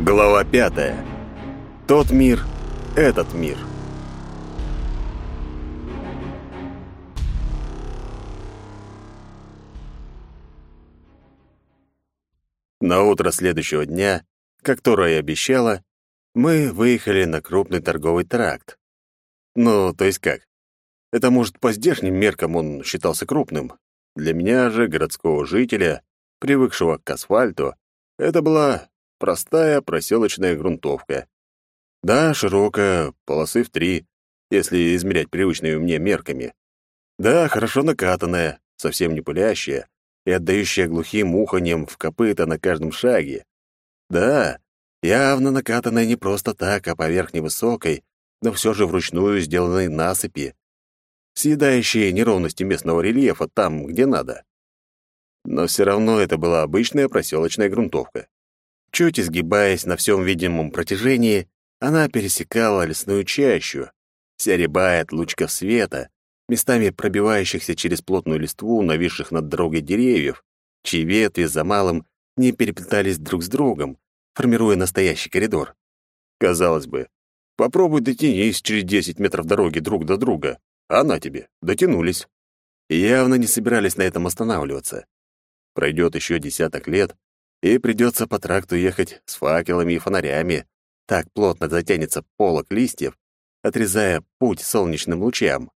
Глава пятая. Тот мир, этот мир. На утро следующего дня, как Тора и обещала, мы выехали на крупный торговый тракт. Ну, то есть как? Это, может, по здешним меркам он считался крупным. Для меня же, городского жителя, привыкшего к асфальту, это была простая проселочная грунтовка. Да, широкая, полосы в три, если измерять привычными мне мерками. Да, хорошо накатанная, совсем не пылящая и отдающая глухим уханьем в копыта на каждом шаге. Да, явно накатанная не просто так, а поверх невысокой, но все же вручную сделанной насыпи, съедающие неровности местного рельефа там, где надо. Но все равно это была обычная проселочная грунтовка. Чуть изгибаясь на всем видимом протяжении, она пересекала лесную чащу, вся от лучков света, местами пробивающихся через плотную листву, нависших над дорогой деревьев, чьи ветви за малым не переплетались друг с другом, формируя настоящий коридор. Казалось бы, попробуй дотянись через 10 метров дороги друг до друга, а на тебе, дотянулись. Явно не собирались на этом останавливаться. Пройдет еще десяток лет, и придется по тракту ехать с факелами и фонарями. Так плотно затянется полок листьев, отрезая путь солнечным лучам.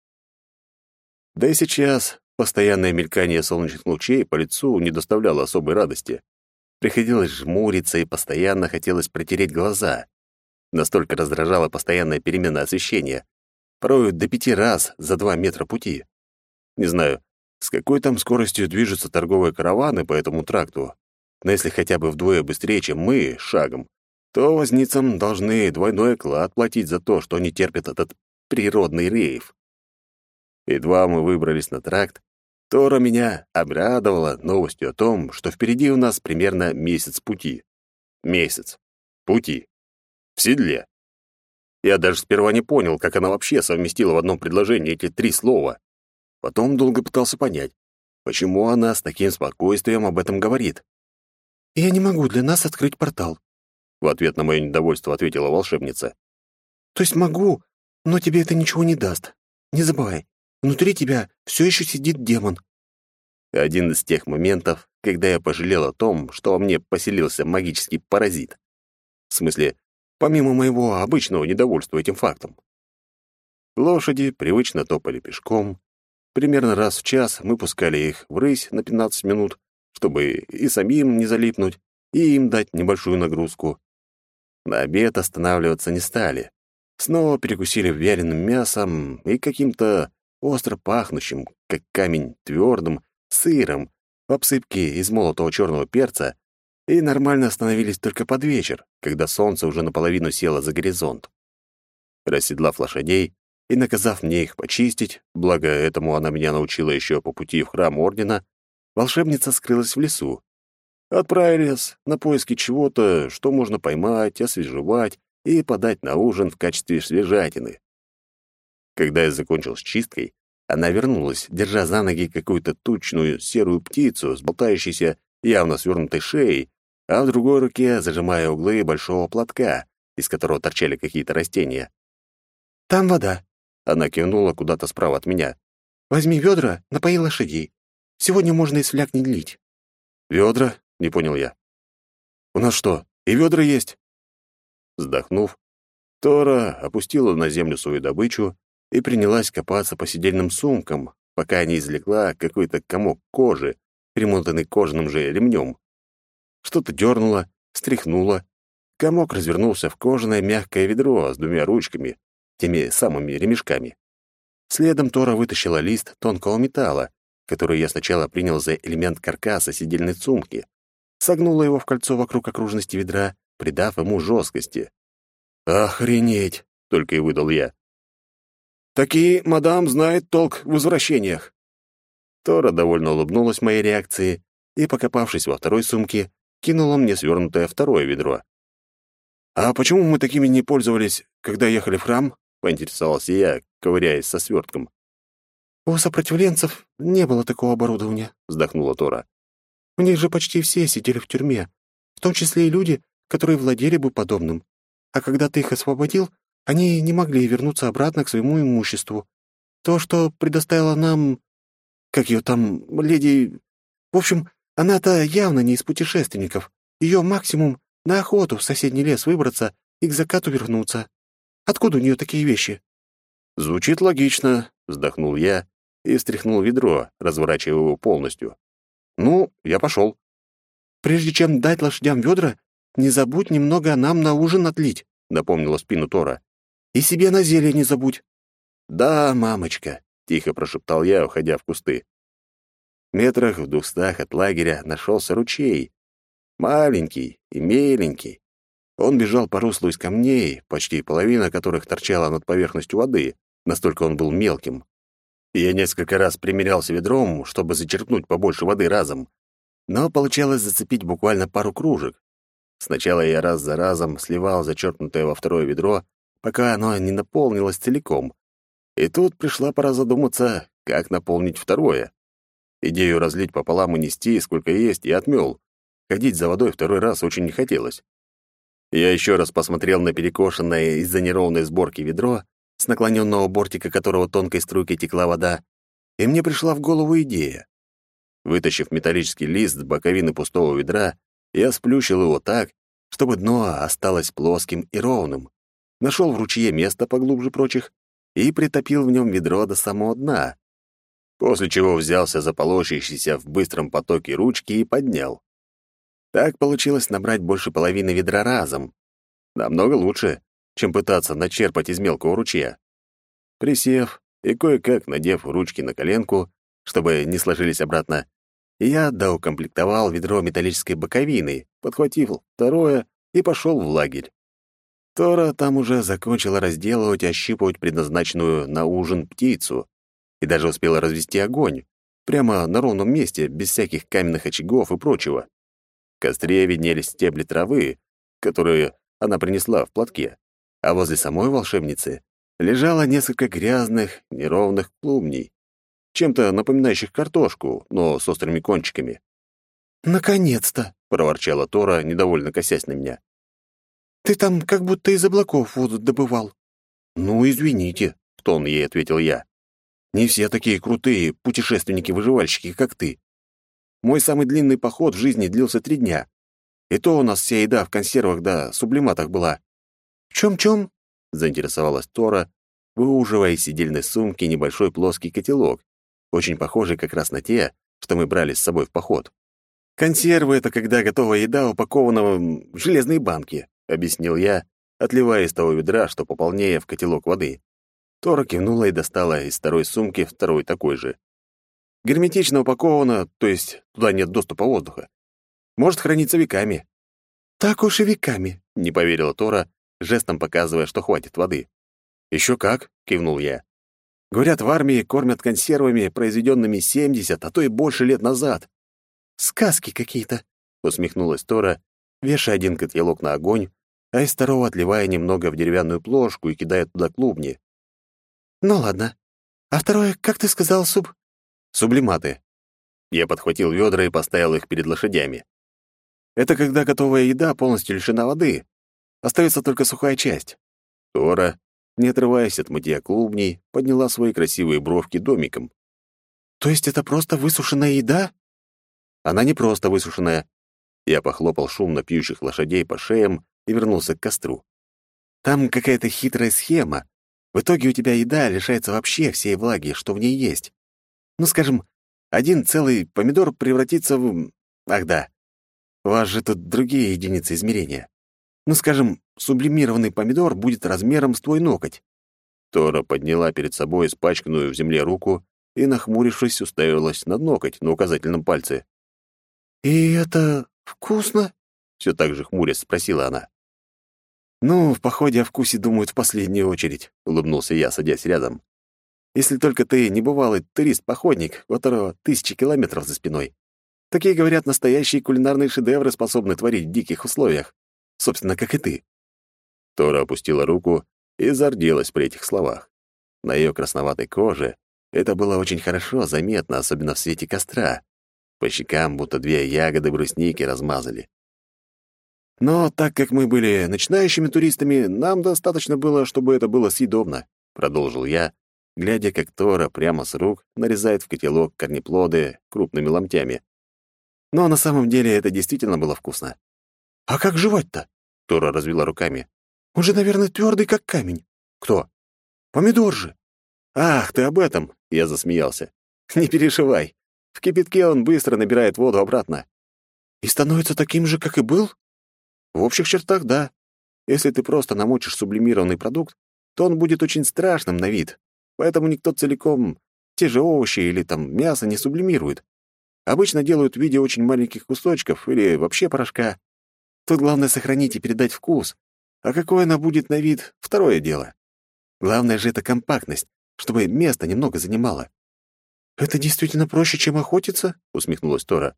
Да и сейчас постоянное мелькание солнечных лучей по лицу не доставляло особой радости. Приходилось жмуриться и постоянно хотелось протереть глаза. Настолько раздражала постоянная перемена освещения. Порой до пяти раз за два метра пути. Не знаю, с какой там скоростью движутся торговые караваны по этому тракту, но если хотя бы вдвое быстрее, чем мы, шагом, то возницам должны двойной оклад платить за то, что они терпят этот природный рейв. Едва мы выбрались на тракт, Тора меня обрадовала новостью о том, что впереди у нас примерно месяц пути. Месяц. Пути. В седле. Я даже сперва не понял, как она вообще совместила в одном предложении эти три слова. Потом долго пытался понять, почему она с таким спокойствием об этом говорит. «Я не могу для нас открыть портал», — в ответ на мое недовольство ответила волшебница. «То есть могу, но тебе это ничего не даст. Не забывай, внутри тебя все еще сидит демон». Один из тех моментов, когда я пожалел о том, что во мне поселился магический паразит. В смысле, помимо моего обычного недовольства этим фактом. Лошади привычно топали пешком. Примерно раз в час мы пускали их в рысь на 15 минут, чтобы и самим не залипнуть, и им дать небольшую нагрузку. На обед останавливаться не стали. Снова перекусили вяленым мясом и каким-то остро пахнущим, как камень, твердым, сыром, в обсыпке из молотого черного перца, и нормально остановились только под вечер, когда солнце уже наполовину село за горизонт. Расседлав лошадей и наказав мне их почистить, благо этому она меня научила еще по пути в храм Ордена, волшебница скрылась в лесу. Отправились на поиски чего-то, что можно поймать, освежевать и подать на ужин в качестве свежатины. Когда я закончил с чисткой, она вернулась, держа за ноги какую-то тучную серую птицу с болтающейся, явно свернутой шеей, а в другой руке зажимая углы большого платка, из которого торчали какие-то растения. «Там вода», — она кивнула куда-то справа от меня. «Возьми ведра, напои лошадей. Сегодня можно и фляг не лить». «Ведра?» — не понял я. «У нас что, и ведра есть?» Вздохнув, Тора опустила на землю свою добычу и принялась копаться по сидельным сумкам, пока не извлекла какой-то комок кожи, примотанный кожаным же ремнем. Что-то дернуло, стряхнуло. Комок развернулся в кожаное мягкое ведро с двумя ручками, теми самыми ремешками. Следом Тора вытащила лист тонкого металла, который я сначала принял за элемент каркаса сидельной сумки, согнула его в кольцо вокруг окружности ведра, придав ему жесткости. «Охренеть!» — только и выдал я. «Такие мадам знает толк в возвращениях». Тора довольно улыбнулась моей реакции и, покопавшись во второй сумке, кинула мне свернутое второе ведро. «А почему мы такими не пользовались, когда ехали в храм?» — поинтересовался я, ковыряясь со свертком. «У сопротивленцев не было такого оборудования», — вздохнула Тора. «У них же почти все сидели в тюрьме, в том числе и люди, которые владели бы подобным. А когда ты их освободил, они не могли вернуться обратно к своему имуществу. То, что предоставила нам... Как ее там, леди... В общем, она-то явно не из путешественников. Ее максимум — на охоту в соседний лес выбраться и к закату вернуться. Откуда у нее такие вещи?» «Звучит логично», — вздохнул я и встряхнул ведро, разворачивая его полностью. «Ну, я пошел». «Прежде чем дать лошадям ведра, не забудь немного нам на ужин отлить», — напомнила спину Тора. «И себе на зелье не забудь». «Да, мамочка», — тихо прошептал я, уходя в кусты. Метрах в двухстах от лагеря нашелся ручей. Маленький и меленький. Он бежал по руслу из камней, почти половина которых торчала над поверхностью воды, настолько он был мелким. Я несколько раз примерялся ведром, чтобы зачерпнуть побольше воды разом, но получалось зацепить буквально пару кружек. Сначала я раз за разом сливал зачерпнутое во второе ведро, пока оно не наполнилось целиком. И тут пришла пора задуматься, как наполнить второе. Идею разлить пополам и нести, сколько есть, я отмёл. Ходить за водой второй раз очень не хотелось. Я еще раз посмотрел на перекошенное из-за неровной сборки ведро, с наклоненного бортика которого тонкой струйкой текла вода, и мне пришла в голову идея. Вытащив металлический лист с боковины пустого ведра, я сплющил его так, чтобы дно осталось плоским и ровным, нашел в ручье место поглубже прочих и притопил в нем ведро до самого дна, после чего взялся за полощащийся в быстром потоке ручки и поднял. Так получилось набрать больше половины ведра разом. Намного лучше, чем пытаться начерпать из мелкого ручья. Присев и кое-как надев ручки на коленку, чтобы не сложились обратно, я доукомплектовал ведро металлической боковины, подхватил второе и пошел в лагерь. Тора там уже закончила разделывать и ощипывать предназначенную на ужин птицу и даже успела развести огонь, прямо на ровном месте, без всяких каменных очагов и прочего. В костре виднелись стебли травы, которые она принесла в платке, а возле самой волшебницы лежало несколько грязных, неровных клубней, чем-то напоминающих картошку, но с острыми кончиками. «Наконец-то!» — проворчала Тора, недовольно косясь на меня. «Ты там как будто из облаков воду добывал». «Ну, извините», — в тон ей ответил я. Не все такие крутые путешественники-выживальщики, как ты. Мой самый длинный поход в жизни длился три дня. И то у нас вся еда в консервах да сублиматах была. «В чем-чем?» — заинтересовалась Тора, выуживая из сидельной сумки небольшой плоский котелок, очень похожий как раз на те, что мы брали с собой в поход. «Консервы — это когда готовая еда упакована в железные банки», — объяснил я, отливая из того ведра, что пополнее в котелок воды. Тора кивнула и достала из второй сумки второй такой же. Герметично упаковано, то есть туда нет доступа воздуха. Может храниться веками. «Так уж и веками», — не поверила Тора, жестом показывая, что хватит воды. «Еще как», — кивнул я. «Говорят, в армии кормят консервами, произведенными 70, а то и больше лет назад». «Сказки какие-то», — усмехнулась Тора, вешая один котелок на огонь, а из второго отливая немного в деревянную плошку и кидая туда клубни. Ну ладно. А второе, как ты сказал, суп? Сублиматы. Я подхватил ведра и поставил их перед лошадями. Это когда готовая еда полностью лишена воды. Остается только сухая часть. Тора, не отрываясь от мытья клубней, подняла свои красивые бровки домиком. То есть это просто высушенная еда? Она не просто высушенная. Я похлопал шумно пьющих лошадей по шеям и вернулся к костру. Там какая-то хитрая схема, в итоге у тебя еда лишается вообще всей влаги, что в ней есть. Ну, скажем, один целый помидор превратится в... Ах да, у вас же тут другие единицы измерения. Ну, скажем, сублимированный помидор будет размером с твой ноготь. Тора подняла перед собой испачканную в земле руку и, нахмурившись, уставилась на ноготь на указательном пальце. «И это вкусно?» — все так же хмурясь спросила она. «Ну, в походе о вкусе думают в последнюю очередь», — улыбнулся я, садясь рядом. «Если только ты не бывалый турист-походник, у которого тысячи километров за спиной. Такие, говорят, настоящие кулинарные шедевры способны творить в диких условиях. Собственно, как и ты». Тора опустила руку и зарделась при этих словах. На ее красноватой коже это было очень хорошо заметно, особенно в свете костра. По щекам будто две ягоды брусники размазали. Но так как мы были начинающими туристами, нам достаточно было, чтобы это было съедобно, продолжил я, глядя, как Тора прямо с рук нарезает в котелок корнеплоды крупными ломтями. Но на самом деле это действительно было вкусно. «А как жевать-то?» — Тора развела руками. «Он же, наверное, твердый, как камень». «Кто?» «Помидор же». «Ах, ты об этом!» — я засмеялся. «Не переживай. В кипятке он быстро набирает воду обратно». «И становится таким же, как и был?» «В общих чертах, да. Если ты просто намочишь сублимированный продукт, то он будет очень страшным на вид, поэтому никто целиком те же овощи или там мясо не сублимирует. Обычно делают в виде очень маленьких кусочков или вообще порошка. Тут главное сохранить и передать вкус. А какой она будет на вид — второе дело. Главное же — это компактность, чтобы место немного занимало. «Это действительно проще, чем охотиться?» — усмехнулась Тора.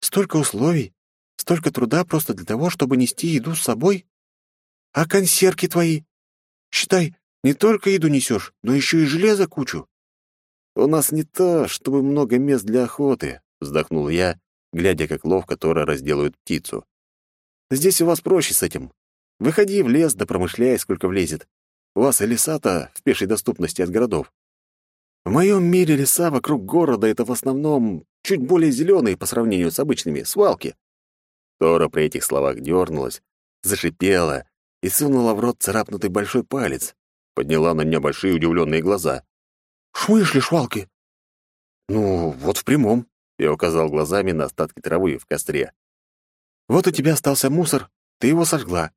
«Столько условий, столько труда просто для того, чтобы нести еду с собой. А консервки твои? Считай, не только еду несешь, но еще и железо кучу». «У нас не то, чтобы много мест для охоты», — вздохнул я, глядя, как ловко Тора разделают птицу. «Здесь у вас проще с этим. Выходи в лес да промышляй, сколько влезет. У вас и леса-то в пешей доступности от городов. В моем мире леса вокруг города — это в основном чуть более зеленые по сравнению с обычными, свалки. Тора при этих словах дернулась, зашипела и сунула в рот царапнутый большой палец. Подняла на меня большие удивленные глаза. «Шмышли, швалки!» «Ну, вот в прямом», — я указал глазами на остатки травы в костре. «Вот у тебя остался мусор, ты его сожгла.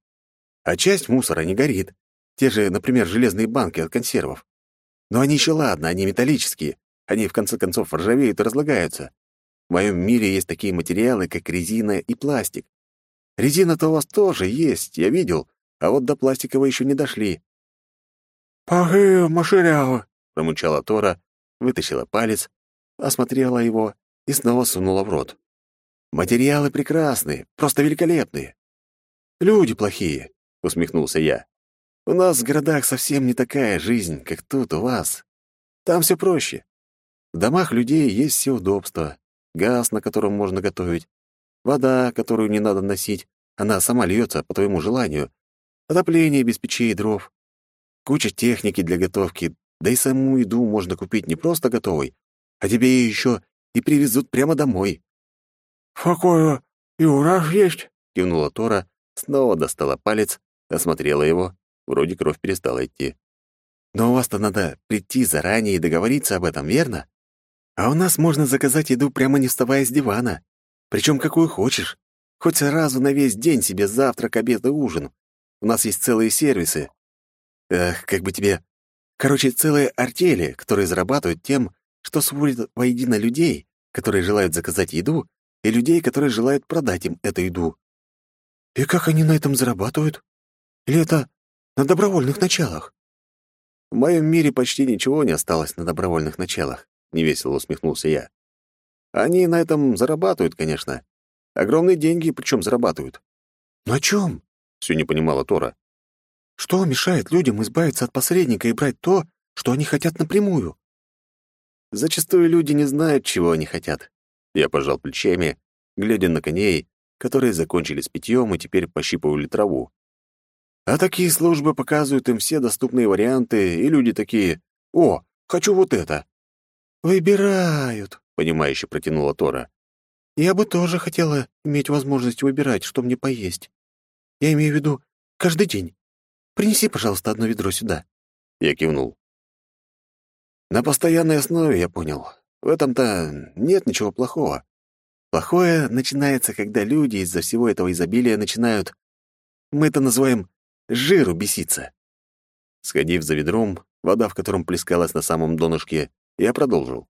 А часть мусора не горит. Те же, например, железные банки от консервов. Но они еще ладно, они металлические. Они, в конце концов, ржавеют и разлагаются. В моем мире есть такие материалы, как резина и пластик. Резина-то у вас тоже есть, я видел, а вот до пластиковой еще не дошли. «Пахи, маширява!» — промычала Тора, вытащила палец, осмотрела его и снова сунула в рот. «Материалы прекрасные, просто великолепные. Люди плохие», — усмехнулся я. У нас в городах совсем не такая жизнь, как тут у вас. Там все проще. В домах людей есть все удобства. Газ, на котором можно готовить. Вода, которую не надо носить. Она сама льется по твоему желанию. Отопление без печей и дров. Куча техники для готовки. Да и саму еду можно купить не просто готовой, а тебе ее еще и привезут прямо домой. «Какое и у есть?» — кивнула Тора, снова достала палец, осмотрела его, Вроде кровь перестала идти. Но у вас-то надо прийти заранее и договориться об этом, верно? А у нас можно заказать еду прямо не вставая с дивана. Причем какую хочешь. Хоть сразу на весь день себе завтрак, обед и ужин. У нас есть целые сервисы. Эх, как бы тебе... Короче, целые артели, которые зарабатывают тем, что сводят воедино людей, которые желают заказать еду, и людей, которые желают продать им эту еду. И как они на этом зарабатывают? Или это на добровольных началах. В моем мире почти ничего не осталось на добровольных началах, невесело усмехнулся я. Они на этом зарабатывают, конечно. Огромные деньги, причем зарабатывают. На чем? Все не понимала Тора. Что мешает людям избавиться от посредника и брать то, что они хотят напрямую? Зачастую люди не знают, чего они хотят. Я пожал плечами, глядя на коней, которые закончили с питьем и теперь пощипывали траву. А такие службы показывают им все доступные варианты, и люди такие «О, хочу вот это!» «Выбирают», — понимающе протянула Тора. «Я бы тоже хотела иметь возможность выбирать, что мне поесть. Я имею в виду каждый день. Принеси, пожалуйста, одно ведро сюда». Я кивнул. На постоянной основе, я понял. В этом-то нет ничего плохого. Плохое начинается, когда люди из-за всего этого изобилия начинают... Мы это называем жиру беситься. Сходив за ведром, вода в котором плескалась на самом донышке, я продолжил.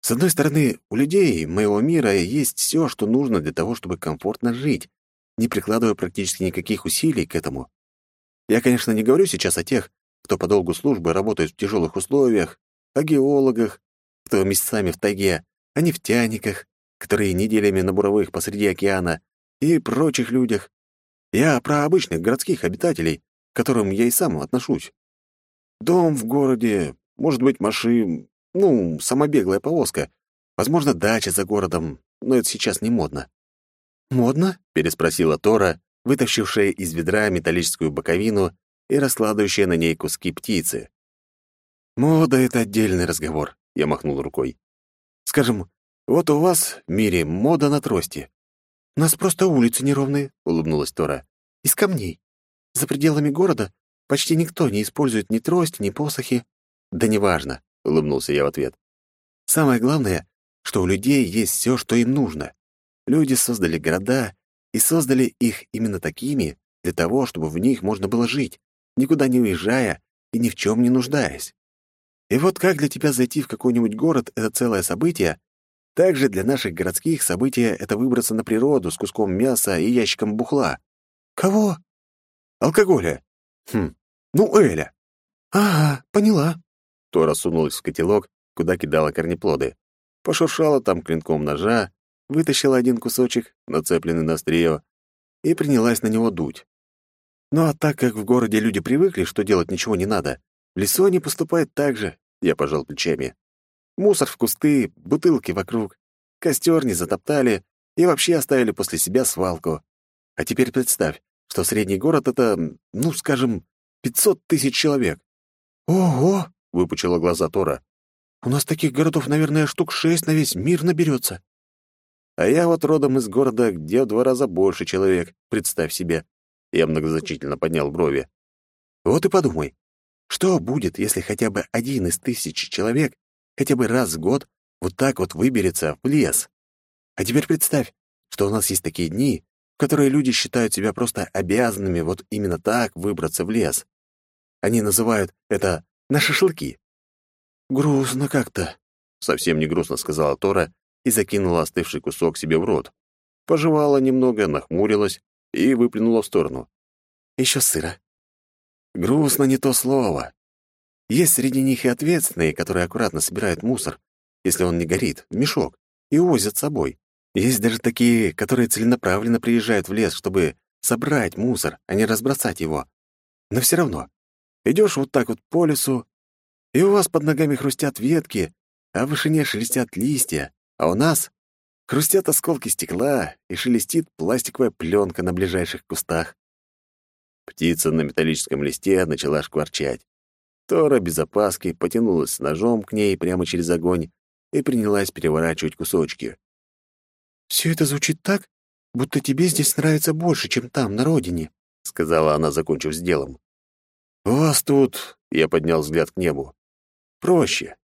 С одной стороны, у людей моего мира есть все, что нужно для того, чтобы комфортно жить, не прикладывая практически никаких усилий к этому. Я, конечно, не говорю сейчас о тех, кто по долгу службы работает в тяжелых условиях, о геологах, кто месяцами в тайге, о нефтяниках, которые неделями на буровых посреди океана, и прочих людях, я про обычных городских обитателей, к которым я и сам отношусь. Дом в городе, может быть, машин, ну, самобеглая повозка, возможно, дача за городом, но это сейчас не модно. «Модно?» — переспросила Тора, вытащившая из ведра металлическую боковину и раскладывающая на ней куски птицы. «Мода — это отдельный разговор», — я махнул рукой. «Скажем, вот у вас в мире мода на трости». «У нас просто улицы неровные», — улыбнулась Тора. «Из камней. За пределами города почти никто не использует ни трости, ни посохи». «Да неважно», — улыбнулся я в ответ. «Самое главное, что у людей есть все, что им нужно. Люди создали города и создали их именно такими для того, чтобы в них можно было жить, никуда не уезжая и ни в чем не нуждаясь. И вот как для тебя зайти в какой-нибудь город — это целое событие, так же для наших городских события — это выбраться на природу с куском мяса и ящиком бухла. Кого? Алкоголя. Хм, ну, Эля. Ага, поняла. Тора сунулась в котелок, куда кидала корнеплоды. Пошуршала там клинком ножа, вытащила один кусочек, нацепленный на острие, и принялась на него дуть. Ну а так как в городе люди привыкли, что делать ничего не надо, в лесу они поступают так же, я пожал плечами. Мусор в кусты, бутылки вокруг, костер не затоптали и вообще оставили после себя свалку. А теперь представь, что средний город — это, ну, скажем, 500 тысяч человек. «Ого!» — выпучила глаза Тора. «У нас таких городов, наверное, штук шесть на весь мир наберется. А я вот родом из города, где в два раза больше человек, представь себе. Я многозначительно поднял брови. Вот и подумай, что будет, если хотя бы один из тысячи человек хотя бы раз в год вот так вот выберется в лес? А теперь представь, что у нас есть такие дни, в которые люди считают себя просто обязанными вот именно так выбраться в лес. Они называют это «на шашлыки». «Грустно как-то», — совсем не грустно сказала Тора и закинула остывший кусок себе в рот. Пожевала немного, нахмурилась и выплюнула в сторону. Еще сыра. Грустно не то слово. Есть среди них и ответственные, которые аккуратно собирают мусор, если он не горит, в мешок, и увозят с собой. Есть даже такие, которые целенаправленно приезжают в лес, чтобы собрать мусор, а не разбросать его. Но все равно, идешь вот так вот по лесу, и у вас под ногами хрустят ветки, а в вышине шелестят листья, а у нас хрустят осколки стекла и шелестит пластиковая пленка на ближайших кустах. Птица на металлическом листе начала шкварчать. Тора без опаски потянулась с ножом к ней прямо через огонь и принялась переворачивать кусочки. «Все это звучит так, будто тебе здесь нравится больше, чем там, на родине», — сказала она, закончив с делом. «У вас тут...» — я поднял взгляд к небу. «Проще.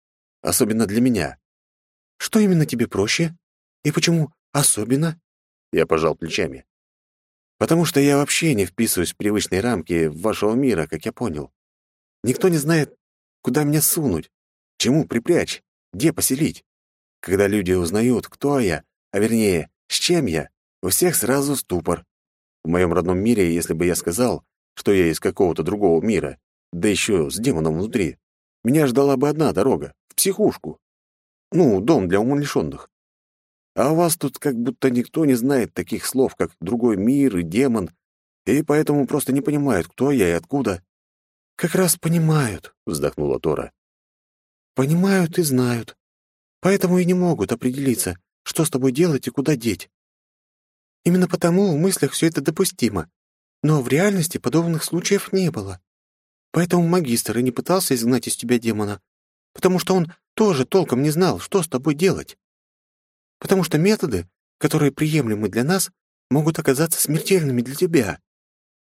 Особенно для меня». «Что именно тебе проще? И почему особенно?» Я пожал плечами. Потому что я вообще не вписываюсь в привычные рамки вашего мира, как я понял. Никто не знает, куда меня сунуть, чему припрячь, где поселить. Когда люди узнают, кто я, а вернее, с чем я, у всех сразу ступор. В моем родном мире, если бы я сказал, что я из какого-то другого мира, да еще с демоном внутри, меня ждала бы одна дорога — в психушку. Ну, дом для умалишенных. А у вас тут как будто никто не знает таких слов, как «другой мир» и «демон», и поэтому просто не понимают, кто я и откуда». «Как раз понимают», — вздохнула Тора. «Понимают и знают. Поэтому и не могут определиться, что с тобой делать и куда деть. Именно потому в мыслях все это допустимо. Но в реальности подобных случаев не было. Поэтому магистр и не пытался изгнать из тебя демона, потому что он тоже толком не знал, что с тобой делать потому что методы, которые приемлемы для нас, могут оказаться смертельными для тебя.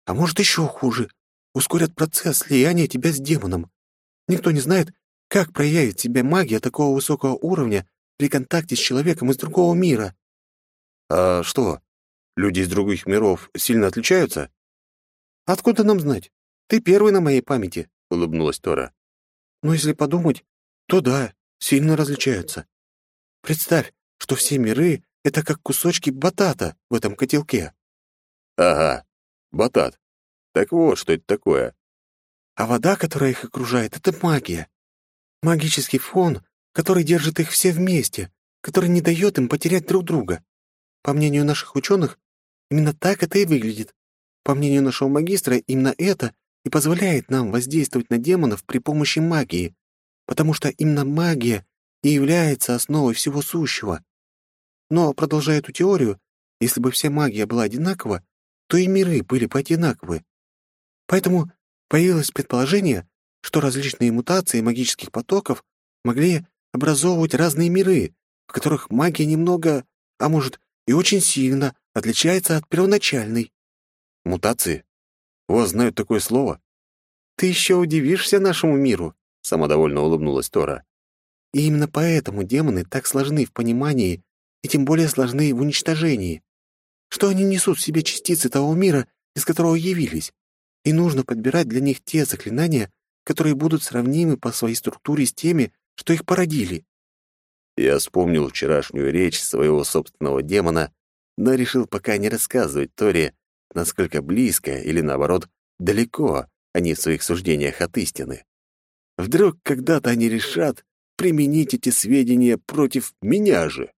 А может, еще хуже, ускорят процесс слияния тебя с демоном. Никто не знает, как проявит себя магия такого высокого уровня при контакте с человеком из другого мира. А что, люди из других миров сильно отличаются? Откуда нам знать? Ты первый на моей памяти, — улыбнулась Тора. Но если подумать, то да, сильно различаются. Представь, что все миры — это как кусочки батата в этом котелке. Ага, батат. Так вот, что это такое. А вода, которая их окружает, — это магия. Магический фон, который держит их все вместе, который не дает им потерять друг друга. По мнению наших ученых, именно так это и выглядит. По мнению нашего магистра, именно это и позволяет нам воздействовать на демонов при помощи магии, потому что именно магия и является основой всего сущего. Но, продолжая эту теорию, если бы вся магия была одинакова, то и миры были бы одинаковы. Поэтому появилось предположение, что различные мутации магических потоков могли образовывать разные миры, в которых магия немного, а может, и очень сильно отличается от первоначальной. Мутации? У вас знают такое слово? Ты еще удивишься нашему миру, самодовольно улыбнулась Тора. И именно поэтому демоны так сложны в понимании и тем более сложны в уничтожении. Что они несут в себе частицы того мира, из которого явились, и нужно подбирать для них те заклинания, которые будут сравнимы по своей структуре с теми, что их породили. Я вспомнил вчерашнюю речь своего собственного демона, но решил пока не рассказывать Торе, насколько близко или, наоборот, далеко они в своих суждениях от истины. Вдруг когда-то они решат применить эти сведения против меня же.